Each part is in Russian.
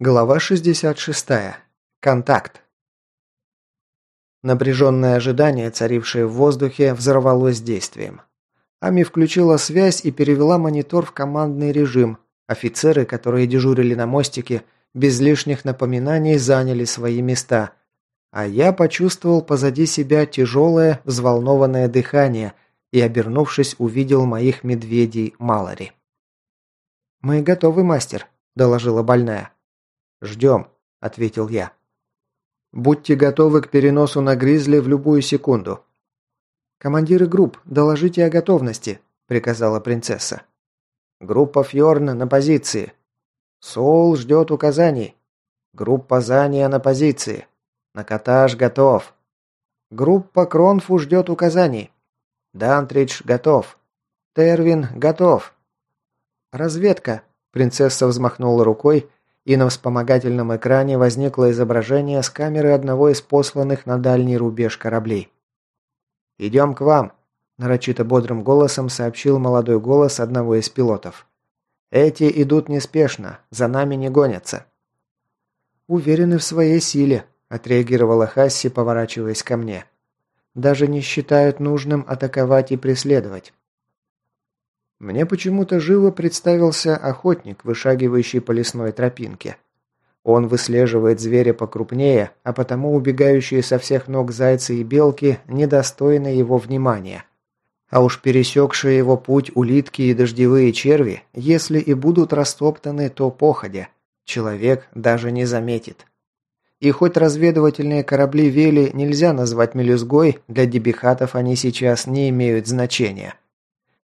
Глава 66. Контакт. Напряженное ожидание, царившее в воздухе, взорвалось действием. Ами включила связь и перевела монитор в командный режим. Офицеры, которые дежурили на мостике, без лишних напоминаний заняли свои места. А я почувствовал позади себя тяжелое, взволнованное дыхание и, обернувшись, увидел моих медведей Малори. «Мы готовы, мастер», – доложила больная. «Ждем», – ответил я. «Будьте готовы к переносу на Гризли в любую секунду». «Командиры групп, доложите о готовности», – приказала принцесса. «Группа Фьорн на позиции. Соул ждет указаний. Группа Зания на позиции. Накатаж готов. Группа Кронфу ждет указаний. Дантридж готов. Тервин готов». «Разведка», – принцесса взмахнула рукой, и на вспомогательном экране возникло изображение с камеры одного из посланных на дальний рубеж кораблей. «Идем к вам», – нарочито бодрым голосом сообщил молодой голос одного из пилотов. «Эти идут неспешно, за нами не гонятся». «Уверены в своей силе», – отреагировала Хасси, поворачиваясь ко мне. «Даже не считают нужным атаковать и преследовать. Мне почему-то живо представился охотник, вышагивающий по лесной тропинке. Он выслеживает зверя покрупнее, а потому убегающие со всех ног зайцы и белки недостойны его внимания. А уж пересекшие его путь улитки и дождевые черви, если и будут растоптаны, то походя. Человек даже не заметит. И хоть разведывательные корабли Вели нельзя назвать мелюзгой, для дебихатов они сейчас не имеют значения.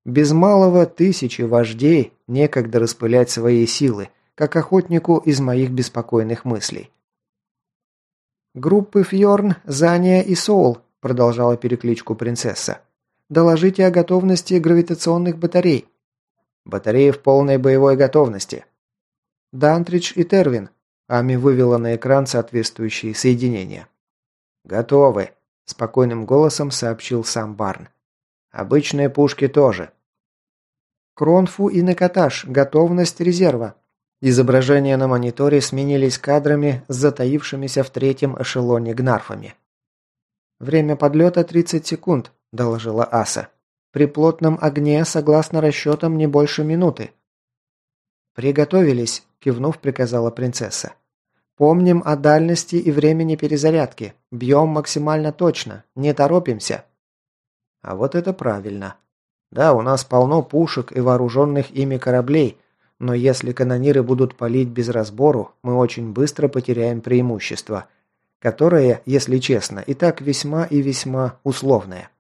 Без малого тысячи вождей некогда распылять свои силы, как охотнику из моих беспокойных мыслей. «Группы Фьорн, Зания и Соул», – продолжала перекличку принцесса. «Доложите о готовности гравитационных батарей». «Батареи в полной боевой готовности». «Дантридж и Тервин», – Ами вывела на экран соответствующие соединения. «Готовы», – спокойным голосом сообщил сам Барн. Обычные пушки тоже. Кронфу и Накаташ. Готовность резерва. Изображения на мониторе сменились кадрами с затаившимися в третьем эшелоне гнарфами. «Время подлета 30 секунд», – доложила Аса. «При плотном огне, согласно расчетам, не больше минуты». «Приготовились», – кивнув, приказала принцесса. «Помним о дальности и времени перезарядки. Бьем максимально точно. Не торопимся». А вот это правильно. Да, у нас полно пушек и вооруженных ими кораблей, но если канониры будут палить без разбору, мы очень быстро потеряем преимущество, которое, если честно, и так весьма и весьма условное.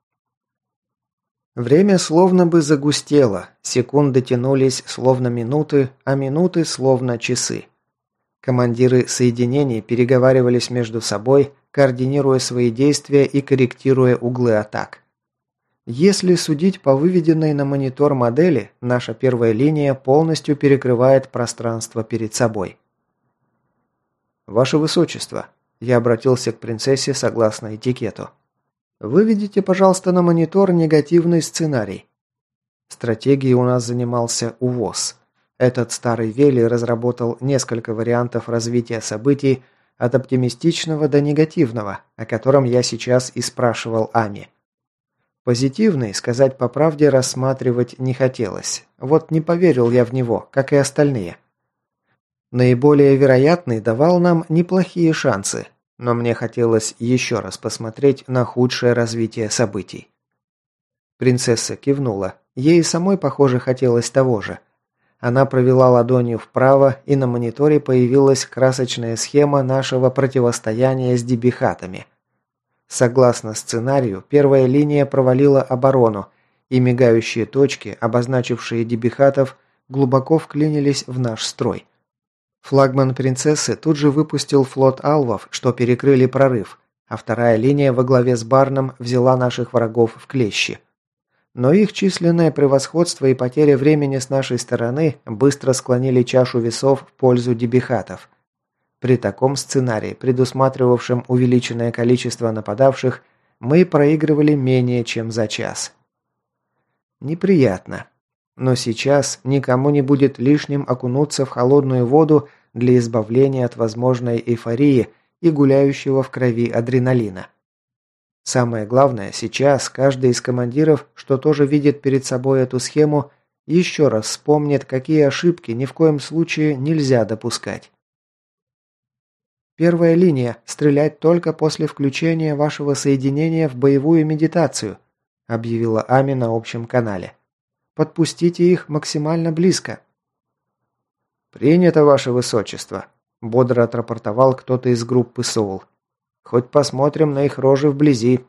Время словно бы загустело, секунды тянулись словно минуты, а минуты словно часы. Командиры соединений переговаривались между собой, координируя свои действия и корректируя углы атак. Если судить по выведенной на монитор модели, наша первая линия полностью перекрывает пространство перед собой. «Ваше Высочество», – я обратился к принцессе согласно этикету. «Выведите, пожалуйста, на монитор негативный сценарий». Стратегией у нас занимался УВОЗ. Этот старый Вели разработал несколько вариантов развития событий от оптимистичного до негативного, о котором я сейчас и спрашивал Ами. Позитивный, сказать по правде, рассматривать не хотелось. Вот не поверил я в него, как и остальные. Наиболее вероятный давал нам неплохие шансы, но мне хотелось еще раз посмотреть на худшее развитие событий. Принцесса кивнула. Ей самой, похоже, хотелось того же. Она провела ладонью вправо, и на мониторе появилась красочная схема нашего противостояния с дебихатами – Согласно сценарию, первая линия провалила оборону, и мигающие точки, обозначившие дебихатов, глубоко вклинились в наш строй. Флагман принцессы тут же выпустил флот алвов, что перекрыли прорыв, а вторая линия во главе с Барном взяла наших врагов в клещи. Но их численное превосходство и потеря времени с нашей стороны быстро склонили чашу весов в пользу дебихатов. При таком сценарии, предусматривавшем увеличенное количество нападавших, мы проигрывали менее чем за час. Неприятно. Но сейчас никому не будет лишним окунуться в холодную воду для избавления от возможной эйфории и гуляющего в крови адреналина. Самое главное, сейчас каждый из командиров, что тоже видит перед собой эту схему, еще раз вспомнит, какие ошибки ни в коем случае нельзя допускать. Первая линия. Стрелять только после включения вашего соединения в боевую медитацию, объявила Ами на общем канале. Подпустите их максимально близко. Принято, ваше высочество, бодро отрапортовал кто-то из группы Соул. Хоть посмотрим на их рожи вблизи.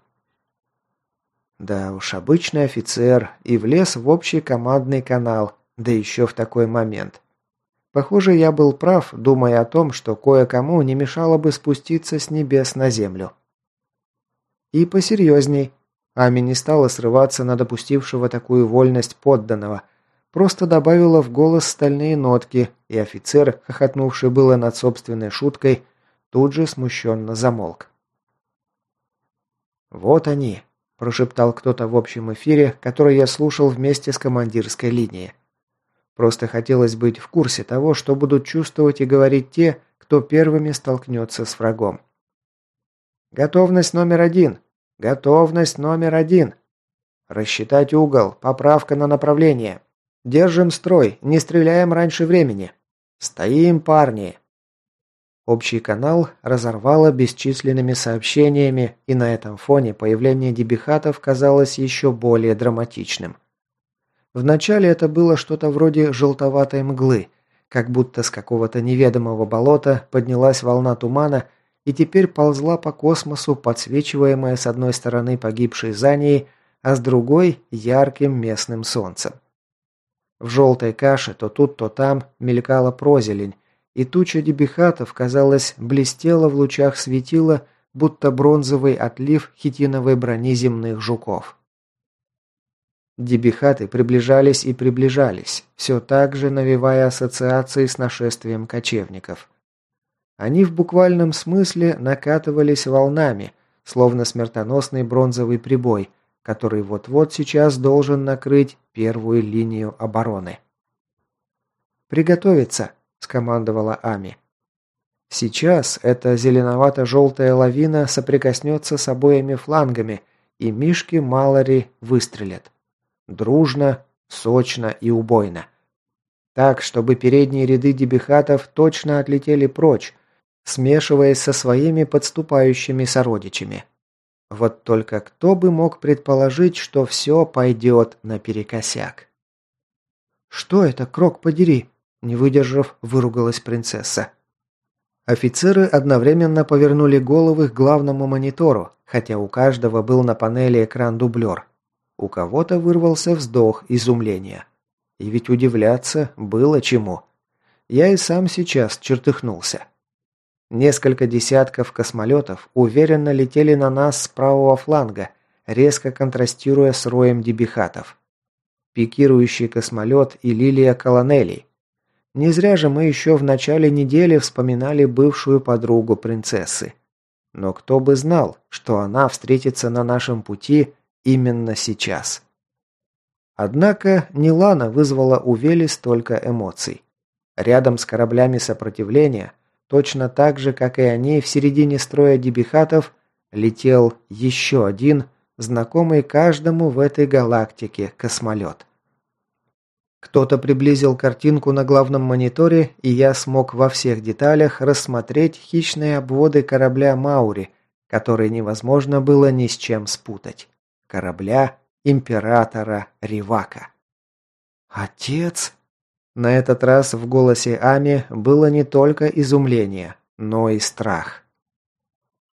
Да уж, обычный офицер и влез в общий командный канал, да еще в такой момент. Похоже, я был прав, думая о том, что кое-кому не мешало бы спуститься с небес на землю. И посерьезней. Ами не стала срываться на допустившего такую вольность подданного, просто добавила в голос стальные нотки, и офицер, хохотнувший было над собственной шуткой, тут же смущенно замолк. «Вот они», – прошептал кто-то в общем эфире, который я слушал вместе с командирской линией. Просто хотелось быть в курсе того, что будут чувствовать и говорить те, кто первыми столкнется с врагом. Готовность номер один. Готовность номер один. Рассчитать угол. Поправка на направление. Держим строй. Не стреляем раньше времени. Стоим, парни. Общий канал разорвало бесчисленными сообщениями, и на этом фоне появление дебихатов казалось еще более драматичным. Вначале это было что-то вроде желтоватой мглы, как будто с какого-то неведомого болота поднялась волна тумана и теперь ползла по космосу, подсвечиваемая с одной стороны погибшей Занией, а с другой – ярким местным солнцем. В желтой каше то тут, то там мелькала прозелень, и туча дебихатов, казалось, блестела в лучах светила, будто бронзовый отлив хитиновой брони земных жуков. Дебихаты приближались и приближались, все так же навевая ассоциации с нашествием кочевников. Они в буквальном смысле накатывались волнами, словно смертоносный бронзовый прибой, который вот-вот сейчас должен накрыть первую линию обороны. «Приготовиться!» – скомандовала Ами. Сейчас эта зеленовато-желтая лавина соприкоснется с обоими флангами, и Мишки Малори выстрелят. Дружно, сочно и убойно. Так, чтобы передние ряды дебихатов точно отлетели прочь, смешиваясь со своими подступающими сородичами. Вот только кто бы мог предположить, что все пойдет наперекосяк? «Что это, крок подери?» Не выдержав, выругалась принцесса. Офицеры одновременно повернули головы к главному монитору, хотя у каждого был на панели экран-дублер. У кого-то вырвался вздох изумления. И ведь удивляться было чему. Я и сам сейчас чертыхнулся. Несколько десятков космолетов уверенно летели на нас с правого фланга, резко контрастируя с роем дебихатов. Пикирующий космолет и лилия колонелей. Не зря же мы еще в начале недели вспоминали бывшую подругу принцессы. Но кто бы знал, что она встретится на нашем пути именно сейчас. Однако не Лана вызвала у Вели столько эмоций. Рядом с кораблями сопротивления, точно так же, как и они в середине строя дебихатов, летел еще один, знакомый каждому в этой галактике космолет. Кто-то приблизил картинку на главном мониторе, и я смог во всех деталях рассмотреть хищные обводы корабля «Маури», которые невозможно было ни с чем спутать корабля императора Ривака. «Отец?» На этот раз в голосе Ами было не только изумление, но и страх.